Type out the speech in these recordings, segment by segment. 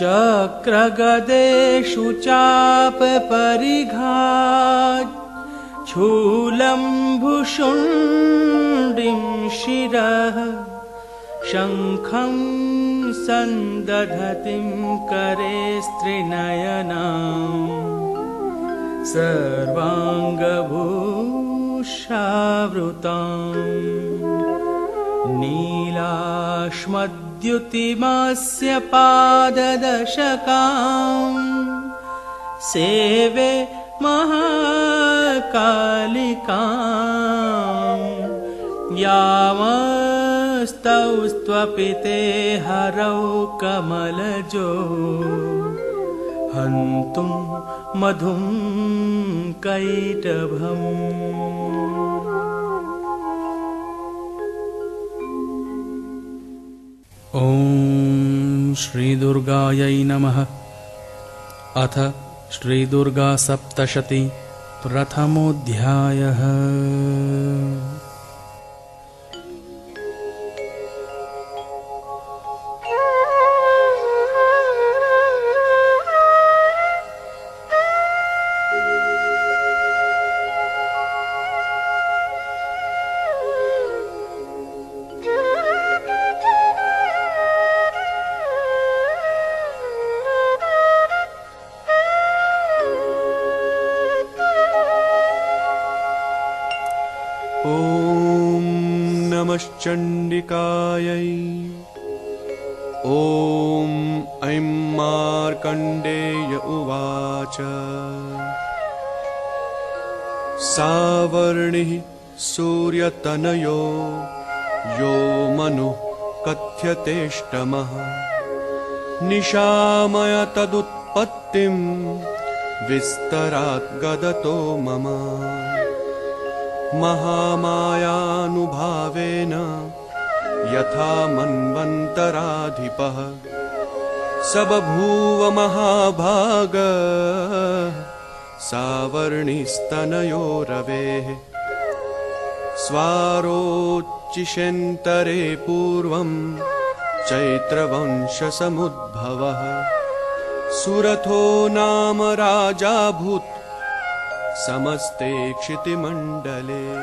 चक्रगदेषु चापपरिघा भुशुण्डिं शिरः शङ्खं सन्दधतिं करे स्त्रिनयना सर्वाङ्गभूषावृता नीलाश्मद्युतिमस्य पाददशका सेवे महाकालिका यामस्तौ स्वपिते हरौ कमलजो। हन्तुं मधुं कैटभम् ॐ श्रीदुर्गायै नमः। अथ श्रीदुर्गासप्तशती प्रथमोऽध्यायः चण्डिकायै। ॐ ऐं मार्कण्डेय उवाच। सावर्णिः सूर्यतनयो यो मनुः कथ्यतेष्टमः। निशामय तदुत्पत्तिं विस्तरात् गदतो मम महामायानुभावेन यथा मन्वन्तराधिपः। स बभूव महाभाग सावर्णिस्तनयो रवेः स्वारोच्चिषेन्तरे पूर्वं चैत्रवंशसमुद्भवः। सुरथो नाम राजाभूत् समस्ते क्षितिमण्डले।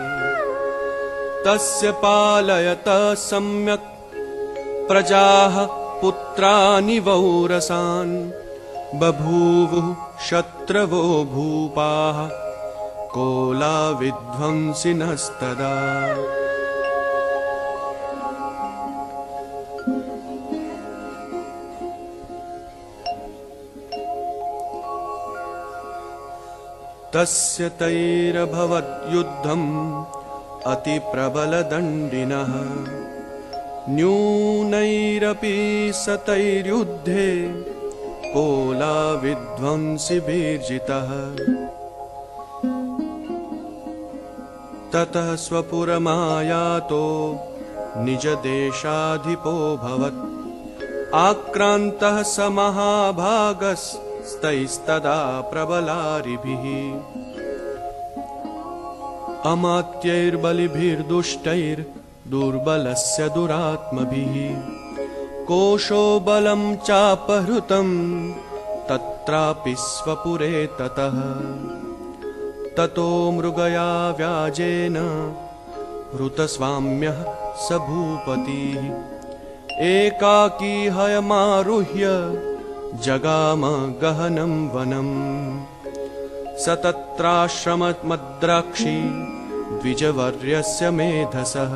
तस्य पालयतः सम्यक्। प्रजाः पुत्रानि वौरसान्। बभूवुः शत्रवो भूपाः। कोलाविध्वंसिनस्तदा तस्य तैरभवद्युद्धम् अतिप्रबलदण्डिनः। न्यूनैरपि सतैर्युद्धे कोलाविध्वंसिभिर्जितः। ततः स्वपुरमायातो निजदेशाधिपोऽभवत् आक्रान्तः स महाभागस् स्तैस्तदा प्रबलारिभिः। अमात्यैर्बलिभिर्दुष्टैर्दुर्बलस्य दुरात्मभिः। कोशो बलं चापहृतं तत्रापि स्वपुरे ततः। ततो मृगया व्याजेन हृतस्वाम्यः स भूपतिः। एकाकी हयमारुह्य जगाम गहनं वनम् स तत्राश्रममद्राक्षी द्विजवर्यस्य मेधसः।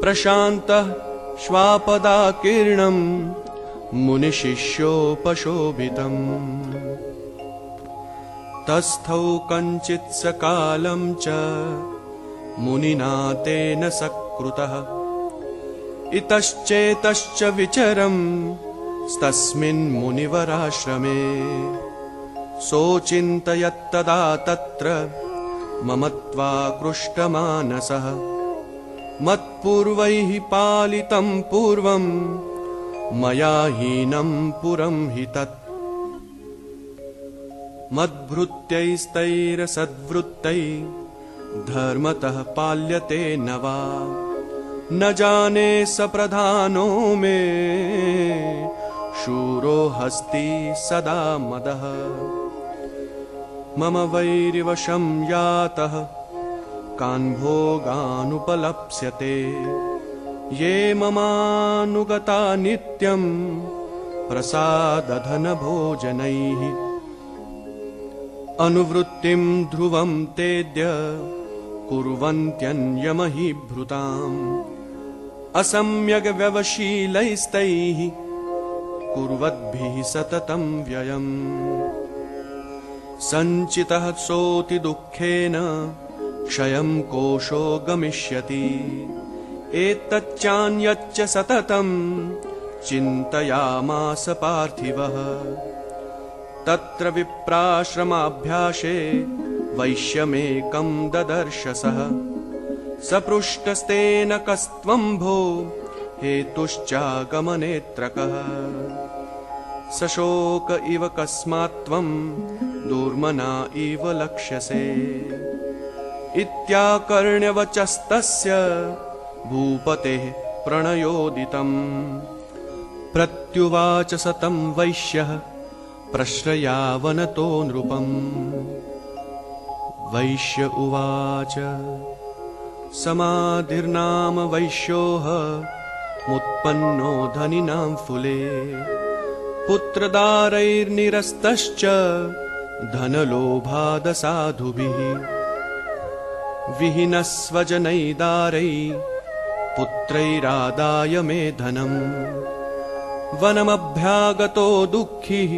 प्रशान्तः श्वापदाकीर्णम् मुनिशिष्योपशोभितम्। तस्थौ कञ्चित्सकालं च मुनिना तेन सकृतः। इतश्चेतश्च विचरम् मुनिवराश्रमे सोचिन्तयत्तदा तत्र ममत्वाकृष्टमानसः। मत्पूर्वैः पालितं पूर्वं मया हीनं पुरं हि तत्। मद्भृत्यैस्तैरसद्वृत्तै धर्मतः पाल्यते न वा? न जाने स प्रधानो मे शूरो हस्ति सदा मदः। मम वैरिवशं यातः कान् भोगानुपलप्स्यते। ये ममानुगता नित्यं प्रसादधनभोजनैः। अनुवृत्तिं ध्रुवं तेद्य कुर्वन्त्यन्यमहीभृताम्। असम्यग्व्यवशीलैस्तैः कुर्वद्भिः सततं व्ययम्। सञ्चितः सोऽति दुःखेन क्षयं कोशो गमिष्यति। एतच्चान्यच्च सततं चिन्तयामास पार्थिवः। तत्र विप्राश्रमाभ्यासे वैश्यमेकं ददर्शसः सपृष्टस्तेन कस्त्वं भो हेतुश्चागमनेत्रकः सशोक इव कस्मात् त्वं दुर्मना इव लक्ष्यसे। इत्याकर्ण्यवचस्तस्य भूपतेः प्रणयोदितम्। प्रत्युवाच सतं वैश्यः प्रश्रयावनतो नृपम्। वैश्य उवाच समाधिर्नाम वैश्योः मुत्पन्नो धनिनां फुले पुत्रदारैर्निरस्तश्च धनलोभादसाधुभिः। विहीनस्वजनैदारै पुत्रैरादाय मे धनम् वनमभ्यागतो दुःखिः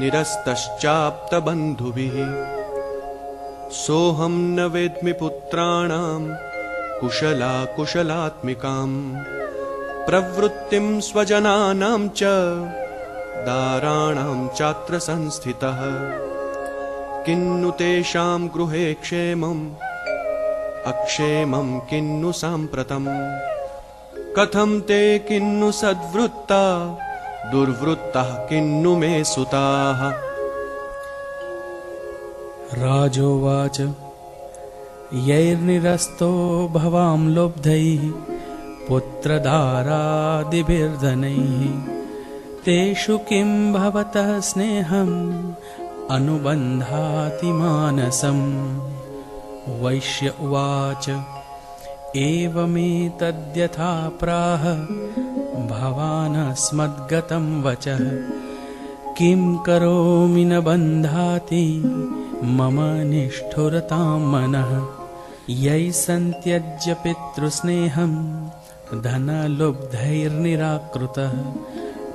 निरस्तश्चाप्तबन्धुभिः। सोऽहं न वेद्मि पुत्राणां कुशलाकुशलात्मिकाम्। प्रवृत्तिं स्वजनानां च दाराणां चात्र संस्थितः। किन्नु तेषां गृहे क्षेमम् अक्षेमं किन्नु साम्प्रतम्। कथं ते किन्नु सद्वृत्ता दुर्वृत्तः किन्नु मे सुताः। राजोवाच यैर्निरस्तो भवां लुब्धैः पुत्रधारादिभिर्धनैः तेषु किं भवतः स्नेहम्? अनुबन्धाति मानसम् वैश्य उवाच एवमेतद्यथा प्राह भवानस्मद्गतं वचः। किं करोमि न बन्धाति मम निष्ठुरतां मनः। यै सन्त्यज्य पितृस्नेहं धनलुब्धैर्निराकृतः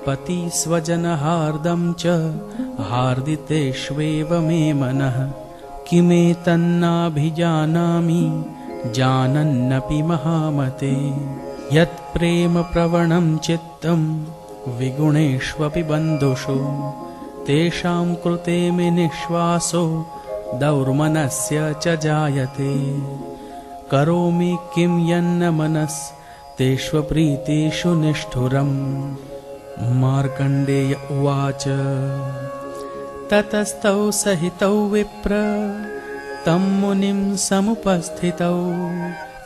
पतिस्वजनहार्दं च हार्दितेष्वेव मे मनः। किमेतन्नाभिजानामि जानन्नपि महामते। यत्प्रेमप्रवणं चित्तं विगुणेष्वपि बन्धुषु। तेषां कृते मे निःश्वासो दौर्मनस्य च जायते। करोमि किं यन्न मनस्तेष्वप्रीतिषु निष्ठुरम् मार्कण्डेय उवाच। ततस्तौ सहितौ विप्र तं मुनिं समुपस्थितौ।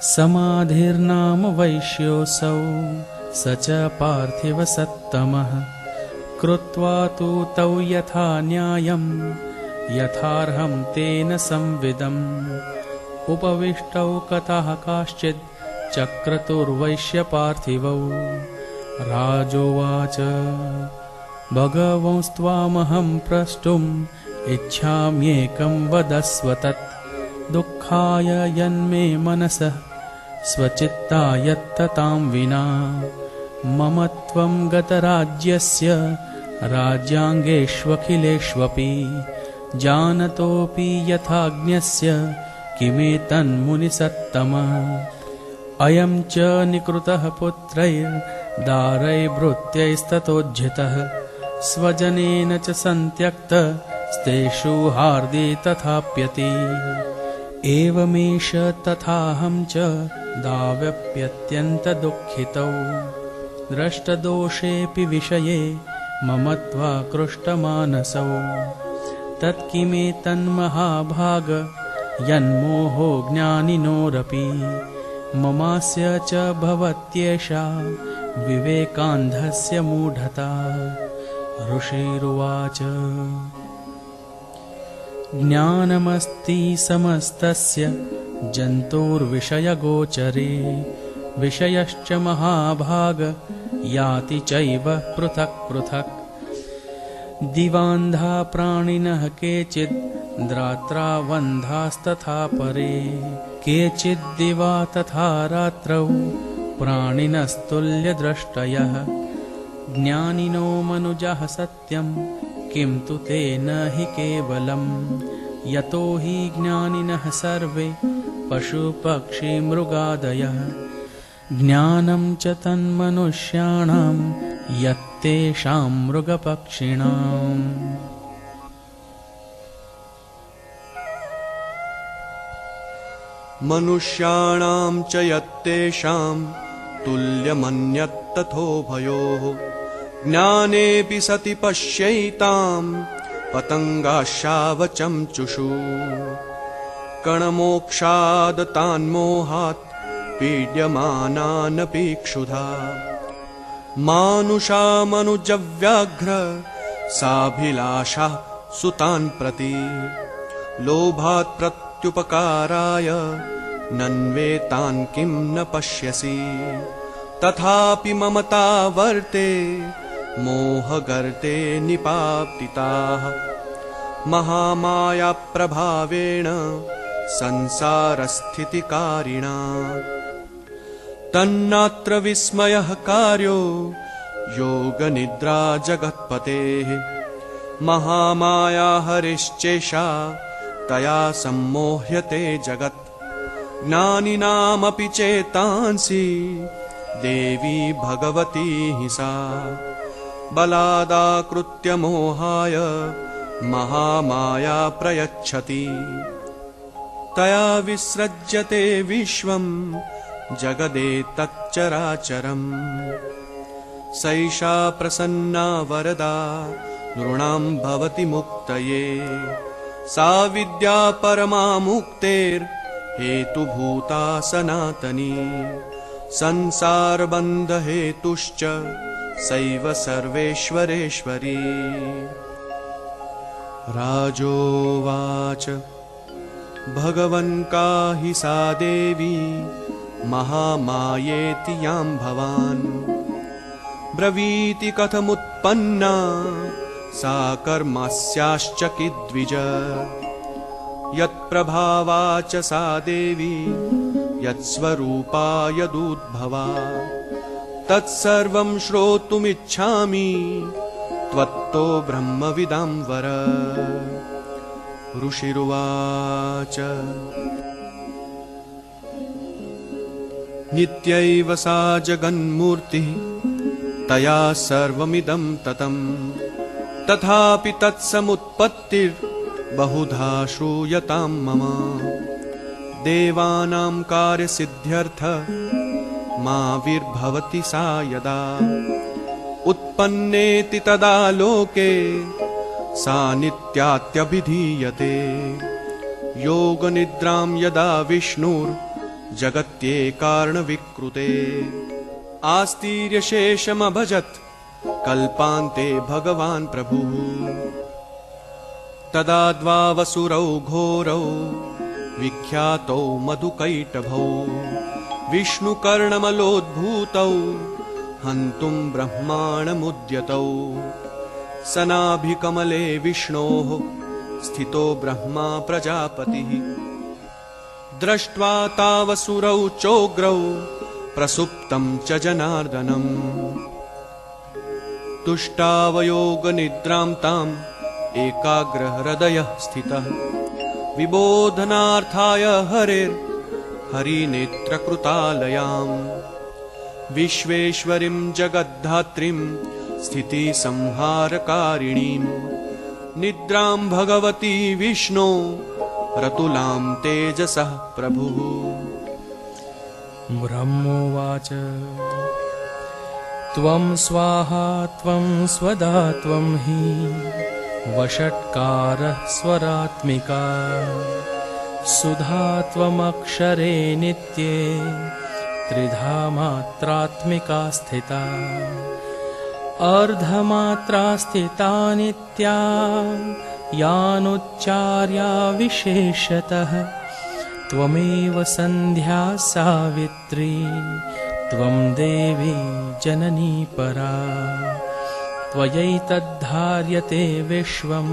समाधिर्नाम वैश्योऽसौ स च पार्थिवसत्तमः कृत्वा तु तौ यथा न्यायं यथार्हं तेन संविदम्। उपविष्टौ कथः काश्चित् चक्रतुर्वैश्यपार्थिवौ राजोवाच। भगवंस्त्वामहं प्रष्टुम् इच्छाम्येकं वदस्व तत्। दुःखाय यन्मे मनसः स्वचित्ता यत्ततां विना। मम त्वं गतराज्यस्य राज्याङ्गेष्वखिलेष्वपि। जानतोऽपि यथाज्ञस्य किमेतन्मुनिसत्तम। अयं च निकृतः पुत्रैर्दारैर्भृत्यैस्ततोज्झितः स्वजनेन च सन्त्यक्तस्तेषु हार्दे तथाप्यति। एवमेष तथाहं च दाव्यप्यत्यन्तदुःखितौ। द्रष्टदोषेऽपि विषये मम त्वाकृष्टमानसौ तत्किमेतन्महाभाग यन्मोहो ज्ञानिनोरपि ममास्य च भवत्येषा विवेकान्धस्य मूढता। ऋषिरुवाच। ज्ञानमस्ति समस्तस्य जन्तोर्विषयगोचरे। विषयश्च महाभाग याति चैव पृथक् पृथक्। दिवान्धा प्राणिनः केचिद् द्रात्रावन्धास्तथा परे। केचिद्दिवा तथा रात्रौ प्राणिनस्तुल्यद्रष्टयः। ज्ञानिनो मनुजः सत्यम् किं तु तेन हि केवलम् यतो हि ज्ञानिनः सर्वे पशुपक्षिमृगादयः। ज्ञानं च तन्मनुष्याणां यत्तेषां मृगपक्षिणाम्। मनुष्याणां च यत्तेषां तुल्यमन्यत्तथोभयोः। ज्ञानेऽपि सति पश्यैताम् पतङ्गाशावचंचुषु कणमोक्षादतान्मोहात् पीड्यमानानपि क्षुधा मानुषामनुजव्याघ्र साभिलाषः सुतान् प्रति। लोभात् प्रत्युपकाराय नन्वेतान् किं न पश्यसि? तथापि ममता वर्ते मोहगर्ते निपातिताः। महामायाप्रभावेण संसारस्थितिकारिणा। तन्नात्र विस्मयः कार्यो योगनिद्रा जगत्पतेः महामाया हरिश्चेषा तया सम्मोह्यते जगत् ज्ञानिनामपि चेतांसि देवी भगवती हि सा। बलादाकृत्य मोहाय महामाया प्रयच्छति। तया विसृज्यते विश्वम् जगदेतच्चराचरम् सैषा प्रसन्ना वरदा नृणाम् भवति मुक्तये। सा विद्या परमा मुक्तेर्हेतुभूता सनातनी संसारबन्धहेतुश्च सैव सर्वेश्वरेश्वरी। राजोवाच भगवन्का हि सा देवी महामायेति यां भवान्। ब्रवीति कथमुत्पन्ना सा कर्मस्याश्च किद्विज यत्प्रभावा च सा देवी यत्स्वरूपा यदुद्भवा। तत्सर्वं श्रोतुमिच्छामि त्वत्तो ब्रह्मविदां वर। ऋषिरुवाच। नित्यैव सा जगन्मूर्तिः तया सर्वमिदं ततम्। तथापि तत्समुत्पत्तिर्बहुधा श्रूयतां मम। देवानां कार्यसिद्ध्यर्थ माविर्भवति सा यदा। उत्पन्नेति तदा लोके सा नित्यात्यभिधीयते। योगनिद्रां यदा विष्णुर्जगत्येकार्णविकृते। आस्तीर्यशेषमभजत् कल्पान्ते भगवान् प्रभुः तदा द्वावसुरौ घोरौ विख्यातौ मधुकैटभौ विष्णुकर्णमलोद्भूतौ हन्तुम् ब्रह्माणमुद्यतौ। सनाभिकमले विष्णोः स्थितो ब्रह्मा प्रजापतिः। दृष्ट्वा तावसुरौ चोग्रौ प्रसुप्तम् च जनार्दनम्। तुष्टावयोगनिद्राम् ताम् एकाग्रहृदयः स्थितः। विबोधनार्थाय हरिनेत्रकृतालयाम्। विश्वेश्वरीम् जगद्धात्रीम् स्थितिसंहारकारिणीम् निद्राम् भगवती विष्णो रतुलाम् तेजसः प्रभुः। ब्रह्मोवाच। त्वं स्वाहा त्वं स्वदा त्वं हि वषट्कारः स्वरात्मिका सुधा त्वमक्षरे नित्ये त्रिधा मात्रात्मिका स्थिता। अर्धमात्रा स्थिता नित्या यानुच्चार्या विशेषतः। त्वमेव सन्ध्या सावित्री त्वं देवी जननी परा त्वयैतद्धार्यते विश्वम्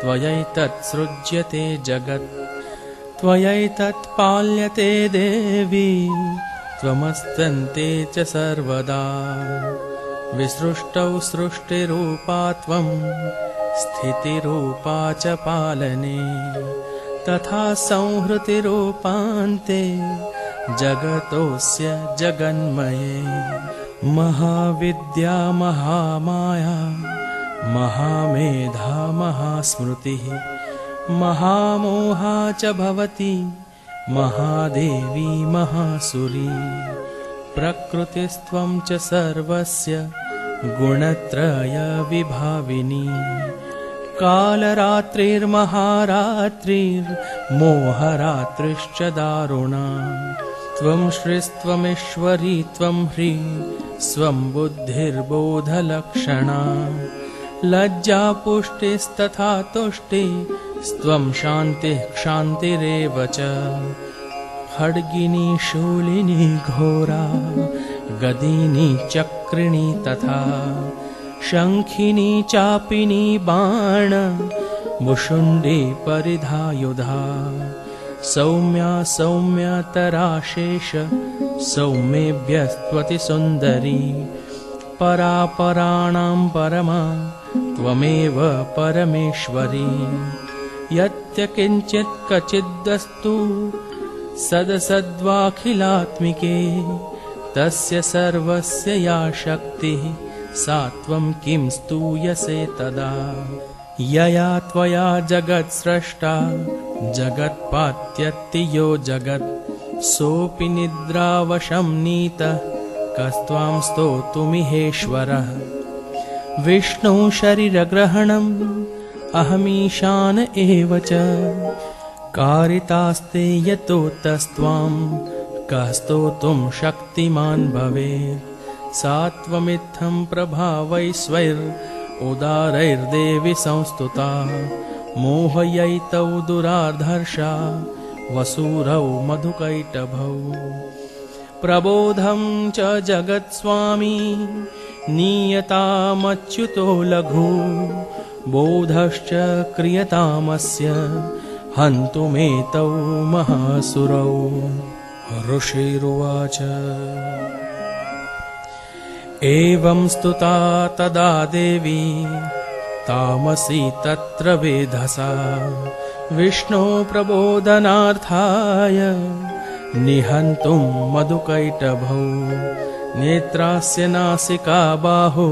त्वयैतत्सृज्यते जगत् त्वयैतत्पाल्यते देवी त्वमस्तन्ते च सर्वदा। विसृष्टौ सृष्टिरूपा त्वं स्थितिरूपा च पालने तथा संहृतिरूपान्ते जगतोऽस्य जगन्मये महाविद्या महामाया महामेधा महास्मृतिः महामोहा च भवति महादेवी महासुरी। प्रकृतिस्त्वं च सर्वस्य गुणत्रयविभाविनी कालरात्रिर्महारात्रिर्मोहरात्रिश्च दारुणा त्वं श्रीस्त्वमीश्वरी त्वं ह्री स्वं बुद्धिर्बोधलक्षणा। लज्जा पुष्टिस्तथा तुष्टिस्त्वं शान्तिः क्षान्तिरेव च। खड्गिनी शूलिनी घोरा गदिनी चक्रिणी तथा। शङ्खिनी चापिनी बाण मुषुण्डी परिधायुधा सौम्या सौम्यतराशेष सौम्येभ्यस्त्वतिसुन्दरी। परापराणां परमा त्वमेव परमेश्वरी। यत्यकिञ्चित् कचिदस्तु सदसद्वाखिलात्मिके तस्य सर्वस्य या शक्तिः सा त्वं किं स्तूयसे तदा यया त्वया जगत्स्रष्टा जगत्पात्यत्ति यो जगत्। सोऽपि निद्रावशं नीतः कस्त्वां स्तोतुमिहेश्वरः। विष्णु शरीरग्रहणम् अहमीशान एव च। कारितास्ते यतोतस्त्वां कः स्तोतुं शक्तिमान् भवेत्। सा त्वमित्थं प्रभावैश्वैर् उदारैर्देवि संस्तुता मोहयैतौ दुराधर्षा वसूरौ मधुकैटभौ। प्रबोधं च जगत्स्वामी नीयतामच्युतो लघु बोधश्च क्रियतामस्य हन्तुमेतौ महासुरौ। ऋषिरुवाच एवं स्तुता तदा देवी तामसी तत्र वेधसा। विष्णो प्रबोधनार्थाय निहन्तुं मधुकैटभौ। नेत्रास्य नासिका बाहु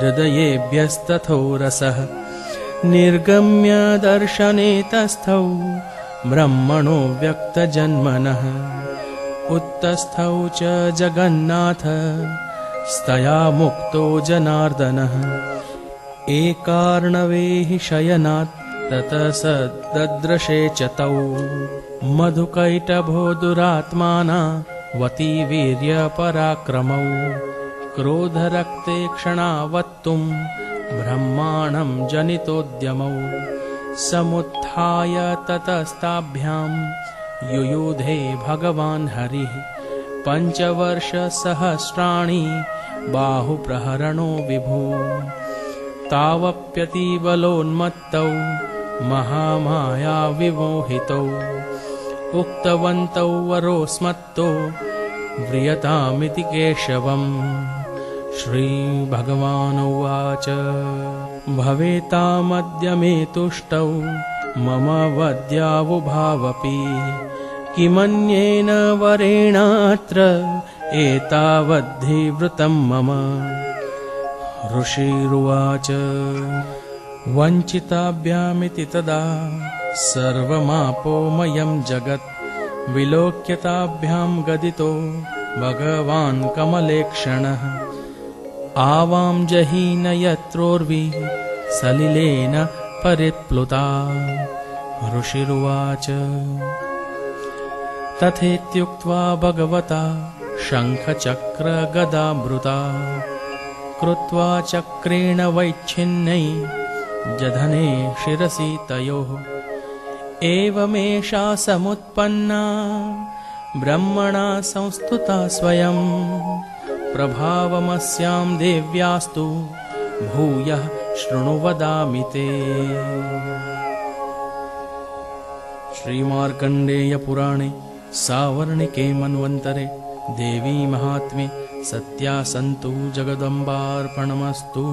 हृदयेभ्यस्तथो रसः। निर्गम्य दर्शने तस्थौ ब्रह्मणो व्यक्तजन्मनः। उत्तस्थौ च जगन्नाथ स्तया मुक्तो जनार्दनः एकार्णवे हि शयनात् ततः स दद्रशे च तौ। मधुकैटभो दुरात्माना वतीवीर्यपराक्रमौ क्रोधरक्ते क्षणावत्तुं ब्रह्माणं जनितोद्यमौ। समुत्थाय ततस्ताभ्यां युयुधे भगवान् हरिः पञ्चवर्षसहस्राणि बाहुप्रहरणो विभु। तावप्यतीबलोन्मत्तौ महामायाविमोहितौ। उक्तवन्तौ वरोस्मत्तो व्रियतामिति केशवम्। श्रीभगवानुवाच। भवेतामद्य मे तुष्टौ मम वद्यावुभावपि किमन्येन वरेणात्र एतावद्धिवृतं मम। ऋषिरुवाच वञ्चिताभ्यामिति तदा सर्वमापोमयं जगत् विलोक्यताभ्यां गदितो भगवान् कमलेक्षणः। आवां जहीन यत्रोर्वि सलिलेन परिप्लुता। ऋषिरुवाच तथेत्युक्त्वा भगवता शङ्खचक्रगदामृता कृत्वा चक्रेण वैच्छिन्नै जधने शिरसि तयोः। एवमेषा समुत्पन्ना ब्रह्मणा संस्तुता स्वयं प्रभावमस्यां देव्यास्तु भूयः शृणु वदामि ते। श्रीमार्कण्डेयपुराणे सावर्णिके मन्वन्तरे देवी महात्म्ये सत्यासन्तु जगदम्बार्पणमस्तु